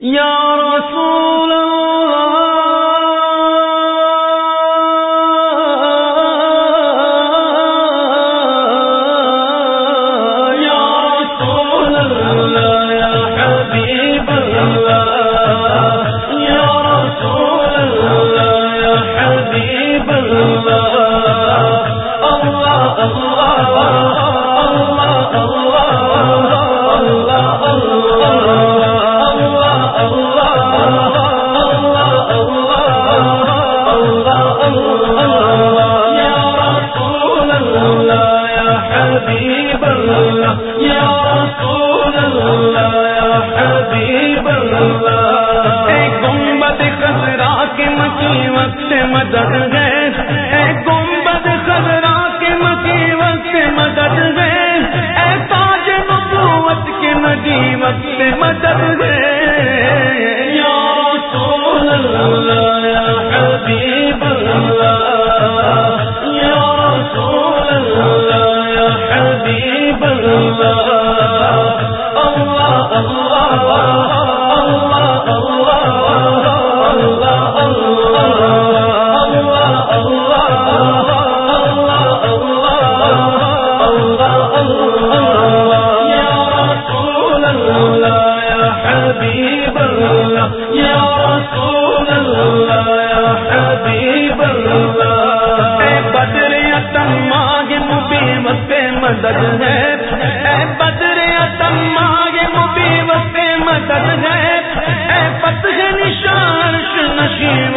یا رسول وقت مدد دے یا رسول اللہ، یا حبیب اللہ، یا رسول اللہ، یا حبیب اللہ اللہ اللہ۔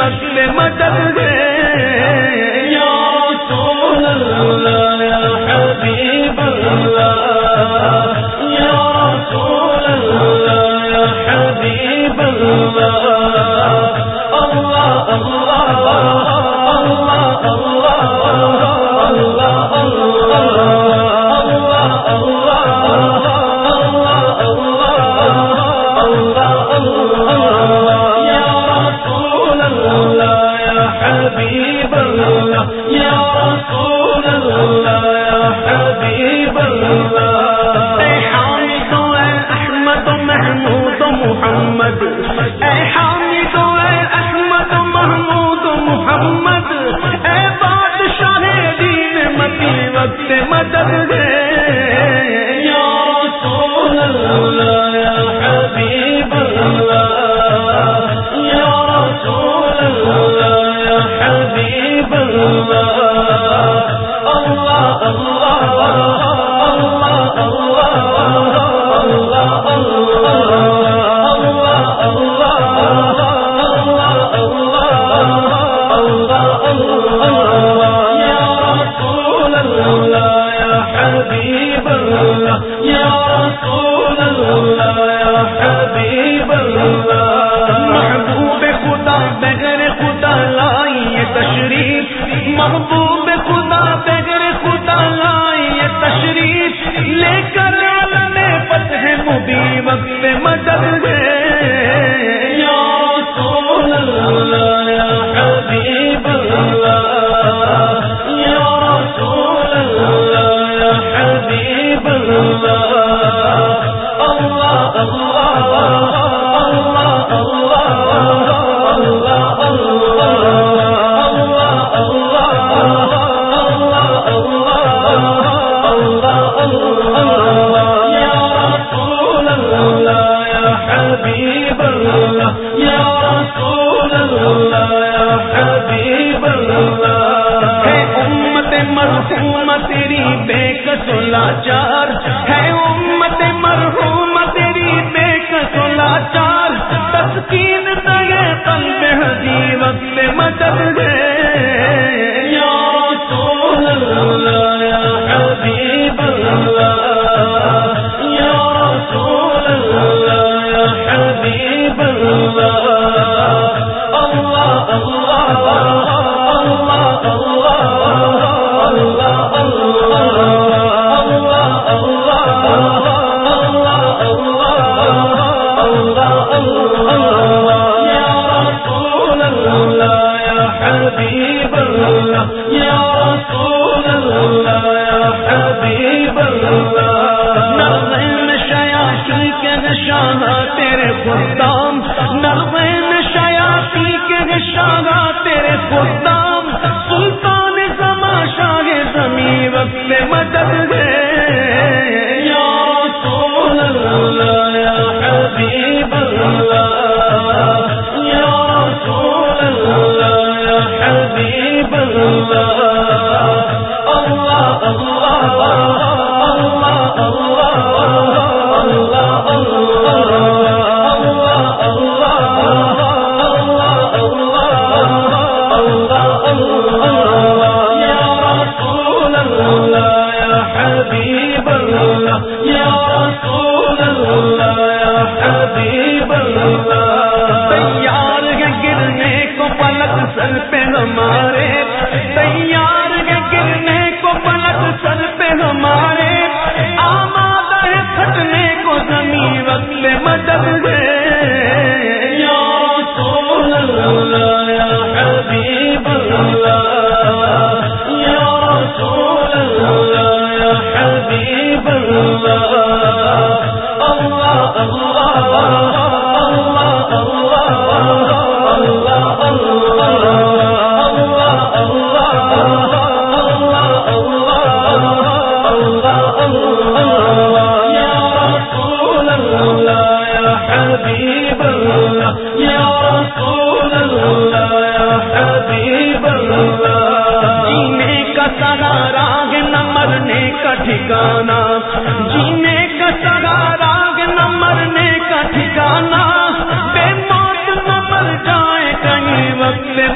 حق مدد ہے یا رسول اللہ یا حبیب یا رسول اللہ یا حبیب اللہ۔ محبوب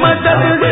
مدد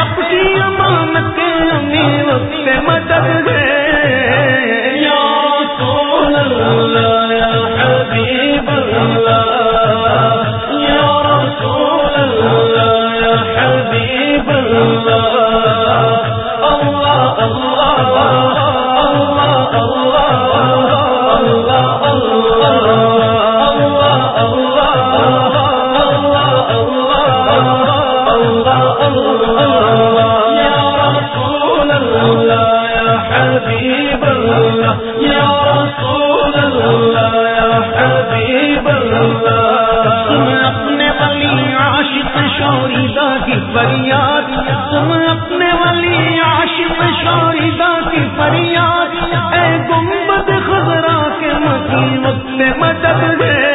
اپنی امانت کے وقت